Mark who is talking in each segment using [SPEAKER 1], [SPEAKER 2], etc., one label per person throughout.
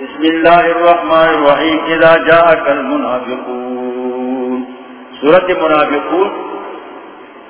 [SPEAKER 1] بسم اللہ الرحمن الرحیم، اذا جاءک المنافقون۔ سورت منافقون،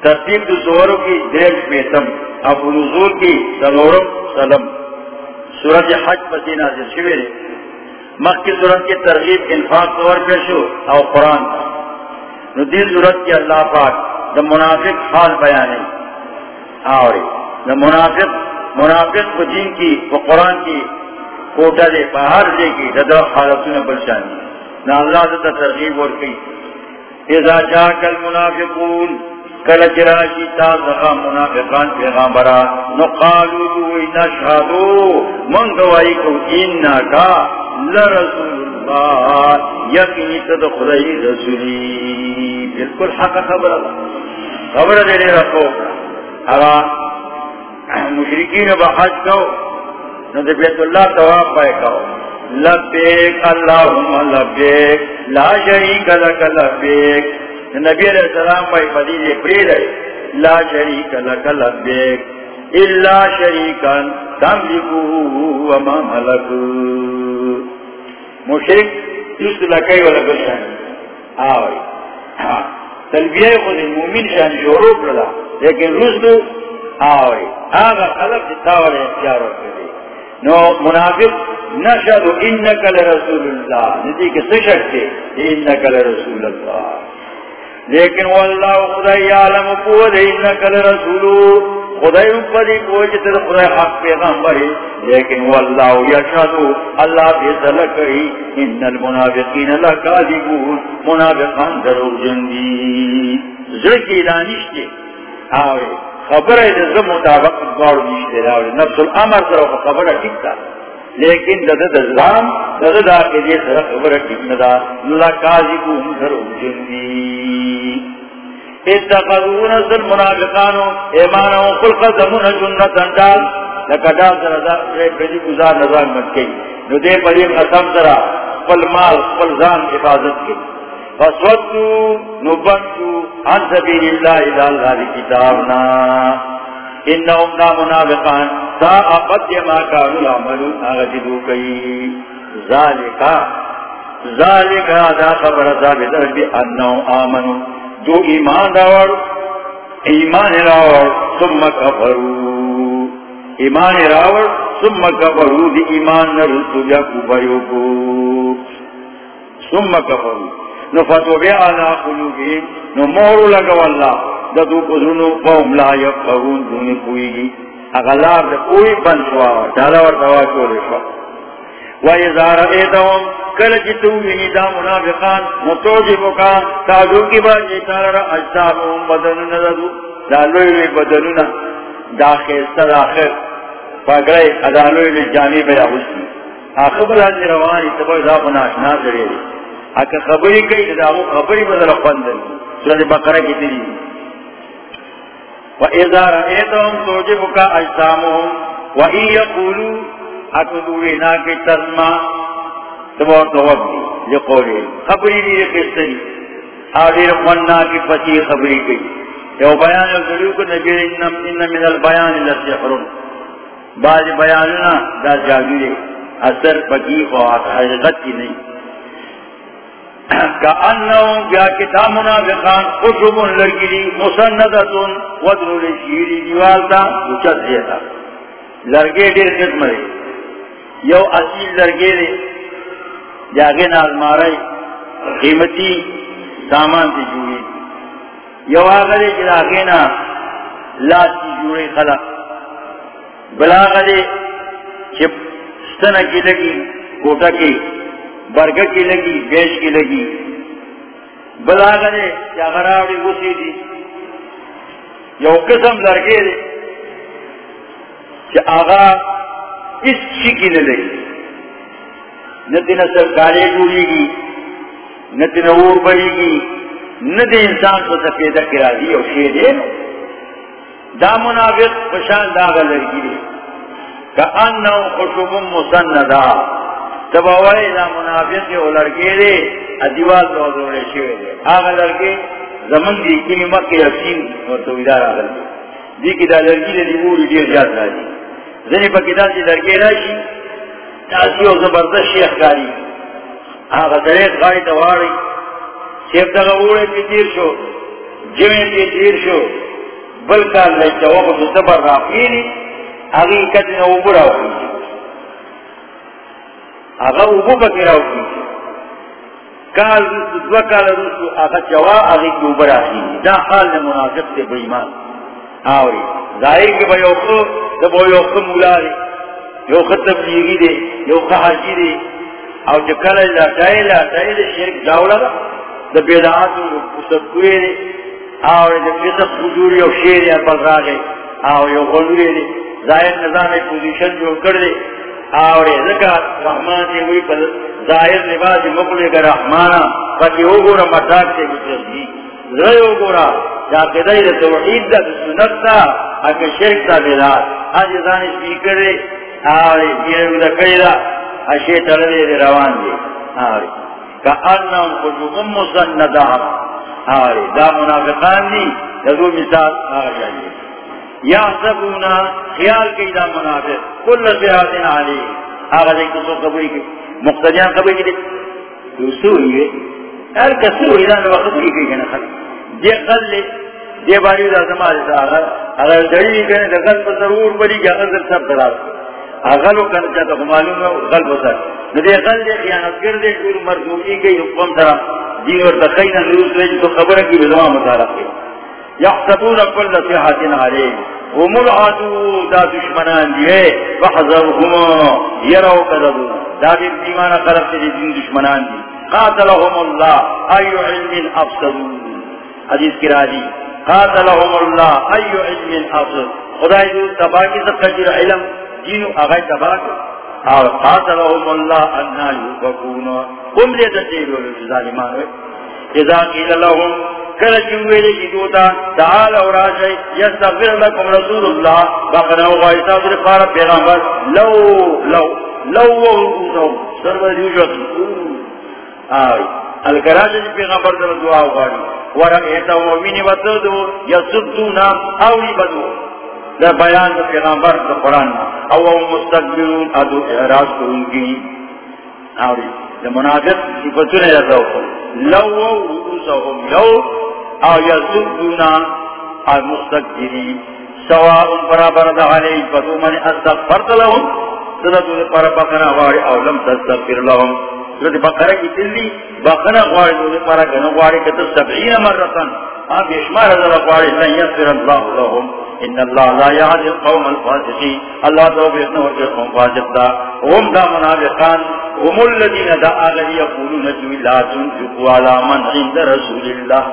[SPEAKER 1] ترتیب دو سوروں کی دیر پیتم اب نزول کی سلورم سلم۔ سورت حج پسی نازل شویر مخ کی صورت کی ترغیب انفاق طور پیشو او قرآن کا۔ ندیل صورت کی اللہ پاک، دا منافق حال بیانے۔ آوری، دا منافق منافق کو دین کی و قرآن کی کوٹا دے باہر دے کی دا دا حالتوں بلشانی۔ نا اللہ دا ترغیب اور کی اذا جاک المنافقون، کل جراشی تا زخا منافقان پیغامبرا نقالو دوئی نشہدو من گوائی کو اننا کا لرسول اللہ یقینی تدخلی رسولی۔ بالکل حق خبر خبر دے رکھو۔ اگا مشرکین بحج کو ند بیت اللہ تواب پائے کہو لبیک اللہم لبیک، لا شریک لک لبیک۔ نبی علیہ السلام پائی فدید پرید ہے لا شریک لک لبیک۔ الا شریکا تملکوه وما ملک مشرک جس لکی والا بشان آوری تلبیہ خود مومن شان شروع کرلا، لیکن رسلو آوری آغا خلق جتاوری اختیار ہوتے نو منافق نشد انکا لرسول اللہ. ندی کے سشکتے انکا لرسول اللہ. لیکن واللہ خدای عالم قوت انکا لرسولو خدای امپدی کوئی جتر خدای حق پیغمبر لیکن واللہ یشہدو اللہ فیصل کری. ان المنافقین لکاذبون. منافقان درو جنگی زرکی دانشتے آوے خبر ہے جزا مطابق دوار نیشتے راوے نفس الامر سر خبر ٹکتا لیکن دد دزلام دد دا کے لیے سر خبر ٹکتا لکاذبون درو جنگی اتخذون اصل منافقانو ایمانو خلق زمون جنت اندال لکدال سر دا پریدی گزار نظام مت کئی نو دے پڑی قسم سرا قل مال قل زان حفاظت کی فسودو نبنتو عن سبیل اللہ الى اللہ کتابنا انہم دا منافقان تا اقد ما کانو عملون آغجدو کئی ذالکا ذالکا دا خبر ثابت بی انہم آمنو جو ایمان راوڑ ایمان راوڑ، ثم کفرو ایمان راوڑ، ثم کفرو دی ایمان نرسو بیا کفریو کو۔ ثم کفرو نفتو بیا آنا قلوبیم نو مورو لگو اللہ. ددو قدرنو قوم لا یفقرون دونی کوئی گی اغلاب دا کوئی بند شوا ڈالا ورطوا چولے شوا. وَإِذَا رَأَيْتَهُمْ کل جتو منی دا منافقان متوجبو کا تاجو کی بات جیتار را اجتابهم بدنون دادو دا دالوی بدنون داخل سر آخر پاگرے ادالوی بی جانی بیا حسنی آخر بلا روانی، تبا دا پناشنا کرے دی اکا خبری کئی دا خبری بدل پندن سورت بقرہ کی تیری. و اذا رأیتهم وَإِذَا رَأَيْتَهُمْ تُعْجِبُكَ أَجْسَامُهُمْ وَإِن يَقُولُوا أَتُدُوِنَا كِتَرْمَا تبور توقی لقولی خبری دیر قصری آدیر قننا کی پسی خبری کی یو بیان الزلیو کو نبیر انم ان من البیان لسحرون بعض بیاننا دا جادو دے اثر پکی خواہت حقیقت کی نہیں. کأنہم کیا کتاب منافقان خشب لرگلی مسندتون ودرو لشیری دیوالتا اچت دیتا لرگے دیر قسم رہے یو اصیل لرگے دے۔ جاگے نال مارے، قیمتی سامان سے جوڑی یو آگلے جاگے نا لاس کی جوڑے خلا۔ بلا گلے چپ ستن کی لگی کوٹا کی برگر کی لگی، بیش کی لگی۔ بلا گلے جاگراوڑی گسی دی. یو قسم لڑکے دے کہ آغا اس چکی نے لگی. نہ دن سرکارے جوڑی گی، نہ دن اور بڑی گی، نہ دن انسان کو سفید کرا دی اور شیر ہے. دا منافق پشان داغ لڑکی دے کہ انہو خشب مسندا تب اوائی دا منافق کے لڑکے دے ادیوال تو دوڑے شیر دے آغا لڑکے زمن دی کنی مکی یقین اور تویدار آغا لڑکے دی کی دا لڑکی دے دی بوری دیر جات را دی زنی پا کتاب دی لڑکے را راشی ناسی و زبردست شیخ کاری. آغا دریت غاری دواری شیف دا غوڑے پی تیر شو جمعی پی تیر شو. بلکار لیتا وقت زبر راقیلی آغی کتی نو برا ہوئی آغا اوبو بکی راو کی. کال دو کال رسو آغا جوا آغی کی اوبر آخی دا حال منافق تے بیمان. آوری. ظاہر کے بھائی اوکو دبو یوکو مولا دی یوکو تبلیغی دی یوکو حاجی دی او جکل اللہ تائلہ تائلہ شرک جاولا دا. دا بیدعاتو سبکوئے دی آوری، دا فیصد خجوری او شیری اپل را گئی آوری یو غلوری دی ظاہر نظام پوزیشن جو کر دی آوری ذکر رحمان دی ہوئی پر ظاہر نباز مقلے کا رحمانا فکی او گورا مرداک سے بچر دی ذرے او گورا جا قدائی دا توحید دا سنت تا اکا شرک تا بیدار۔ آج ازان سپیکر دی آوری بیرو دا کئی دا اشی تردی دی روان دی آوری کا انہم خجوم مسندہ آوری دا منافقان دی، دا دو مثال آوری جائیے۔ یا سبونا خیال کی دا منافق. کل سیاد علی. آغا دیکھ تو سو قبوری کی. مقتدیان قبوری کی تو سوئی ہے ہر کسوئی دا وقت کی کی کنا خل دی خل لے. دی باری دا زمان دا آغا. اگر دڑی کنے دا غل ضرور بری کہ اگر سب دراز اغلو کنا چاہتا معلوم ہے غل بسر ندی غل دے خیانت کر دے شور مرزوکی گئی، حکم سرا. دین اور تخینا نروس لے تو خبر کی بزمان مطارق ہے یحسبون کل صحت علیہ هم العدو دا دشمنان دیئے فحضرهم یرو کددو دا بیم دیمان خلق دی دین دشمنان دی. قاتلهم اللہ ایو علم افسدو حدیث کی راجی قاتلهم اللہ ایو علم افسد خدای دو تباکی سب کجر علم دینو اغای تباکی اور قاتلهم اللہ انہا یوفکون کم دیتا تیلو لجو ظالمان ہوئے اذا قیل لهم کل چوئے لے کی دوتا تعال اور آجائے یستغفر لکم رسول اللہ بقنا وغایتا در پارا پیغمبر. لو لو لو وغیتو سرور دیوشت آئی الکراج جی پیغمبر در دعا وغاری ورقیتا ومینی وطردو یسدونا اولی بدو در بیان در پیغمبر در قرآن او مستقبلون ادو اعراض کرون کی آئی در منافق صفتون ہے لو لو وغیتو لو او یزدونا المستقبرین سواء برابر دا علی فتو من استغفرت لهم صدتو دا پر بقنا غاری او لم تستغفر لهم. صدت بقرہ کی تلی بقنا غاری دو دا پر گنا غاری کتا سبعین مرتن. آپ اشمار دا غاری لن یغفر اللہ لهم. ان اللہ لا یعد القوم الفاسقین. اللہ تو بیتنا ورکر قوم فاسق دا. هم دا منافقان هم الذین دا آغلی یقولون جو لا تنفقوا على من عند رسول اللہ.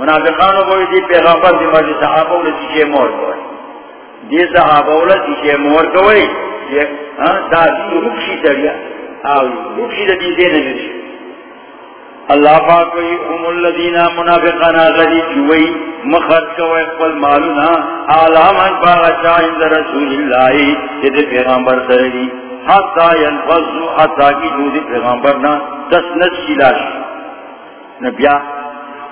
[SPEAKER 1] منافقانو کوئی دی پیغمبر دی مرضی صحابہ اولا تیشے مور کوئی. دی صحابہ اولا تیشے مور کوئی. ہاں، دا دی رکشی دریا آوی رکشی دا دی دینے نشی اللہ پاک کوئی ام الذین منافقانا غلی جوئی مخرج کوئی اقبل مالونا، آلامن باغا چاہند رسول اللہ جد پیغمبر سردی حتی ینفضو حتی کی جو دی پیغمبرنا تسنس شلاش نبیہ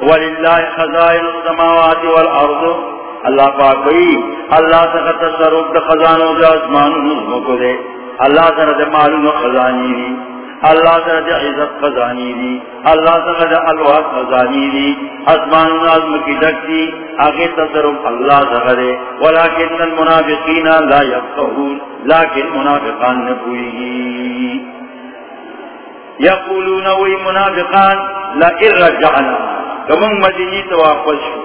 [SPEAKER 1] وللہ خزائن السماوات والارض۔ اللہ پاک بھئی اللہ سے تصرف دا خزانوں دا اسمان نظموں کو دے۔ اللہ سے رد معلوم خزانی دی۔ اللہ سے رد عزت خزانی دی۔ اللہ سے رد الوحد خزانی دی۔ اسمان نظم کی ڈک دی۔ آگے تصرف اللہ سے رد ولیکن المنافقین لا یفقہون۔ لیکن منافقان نبوئی یقولون وی منافقان لئر رجعنا۔ کمنگ مدینی تو واپس شو۔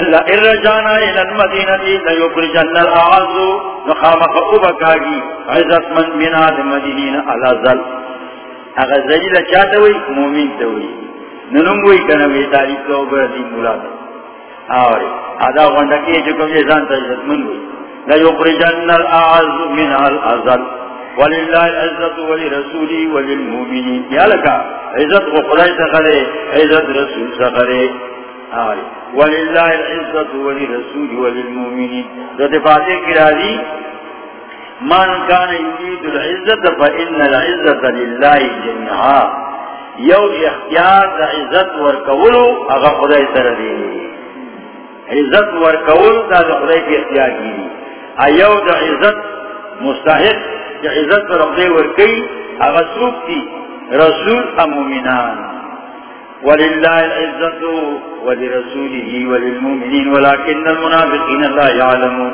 [SPEAKER 1] اللہ ارجانا الى المدینتی لیکرجن الاعزو نخامق اوبکاگی عزت من مناد مدینین علا ظل اگر زلیل چاہتا ہوئی مومین تا ہوئی ننموئی کنوی تاریخ تو بردی مولا دا آوری آدھا غندکی چکم یہ زانتا عزت من ہوئی لیکرجن الاعزو من الازل وللہ العزت ولرسولی وللمومنین یا لکا عزت کو خدای سخرے عزت رسول سخرے وللہ العزت ولرسولی وللمومنین ذات فاتح کی راضی من کان یرید العزت فإن العزت للہ جمعا یو اختیار دا عزت ورکولو اگا خدای سر دے عزت ورکولو دا خدای کی اختیار کی ایو دا عزت مستحق عزت رب ورکی اغسوک تی رسول امومنان وللہ العزت ولرسوله وللمؤمنین ولكن المنافقین لا يعلمون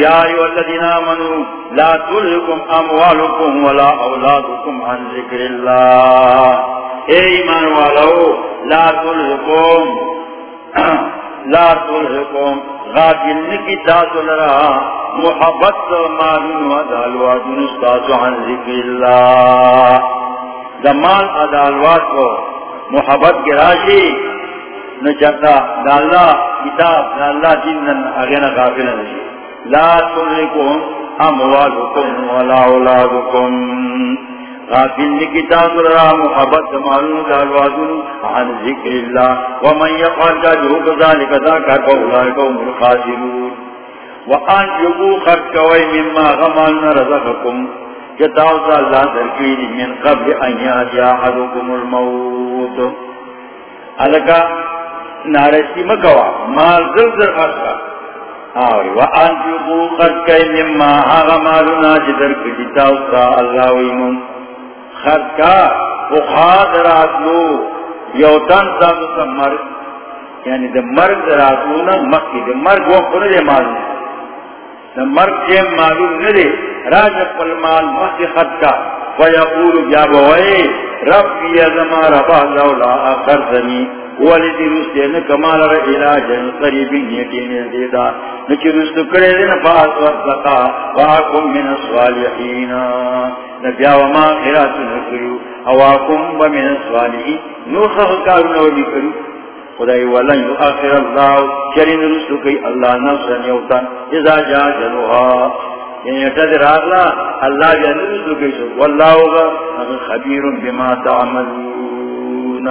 [SPEAKER 1] یا ایوہ الذین آمنوا، لا تلہکم اموالکم ولا اولادکم عن ذکر اللہ. اے ایمان والو، لا تلہکم لا تلہکم غافل نکی تاسو لرا. محبت مالون و دالوات نستاسو عن ذکر اللہ۔ دمال ادالوات کو محبت کے راشی۔ نچتا داللہ کتاب داللہ جنن اغینا غافل نشی لا تلکم اموالکم ولا اولادکم۔ غافل نکتاب را محبت معلوم دالوازن عن ذکر اللہ۔ ومن یقال جاجہو کذالک ذاکر فاولائکم الخاسرون۔ وان یبو خرج خرکوئی مما غمالنا رزقکم جتاوتا اللہ درکیری من قبل ان یاد یاحدکم الموت۔ علکا نارسی مکوا، مال زلزر خرکا آوری وان یبو خرج خرکوئی مما غمالنا جدر جی کجتاوتا اللہ ویمون خرد کا بخاد راتلو یو تن ساتو سا مرد یعنی دا مرد راتلو نا، مکی دا مرد وہ کنے دے معلوم دا مرد جیم معلوم ندے راج پل مال مکی خرد کا۔ فیقول بیا بوئے، رب ربی ازما ربا لولا اخرزنی والدی رستے نکمال را علاجن قریبی نیٹی نیدیدا نکی رستو کرے دن فاس وردقا واکم من الصالحین نبیا وما خیرات نکریو اواکم ومن الصالحین نو خفکار نولی کریو خدای ولن یؤخر الله اللہ یعنی چرین رسو کئی اللہ نفسا یوتن اذا جا جلوها یعنی اتدر راغلا. اللہ جا نرسو کئی سو. واللہ ہوگا خبیر بما تعملون.